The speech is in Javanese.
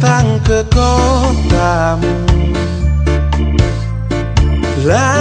datang ke kotamu. Lalu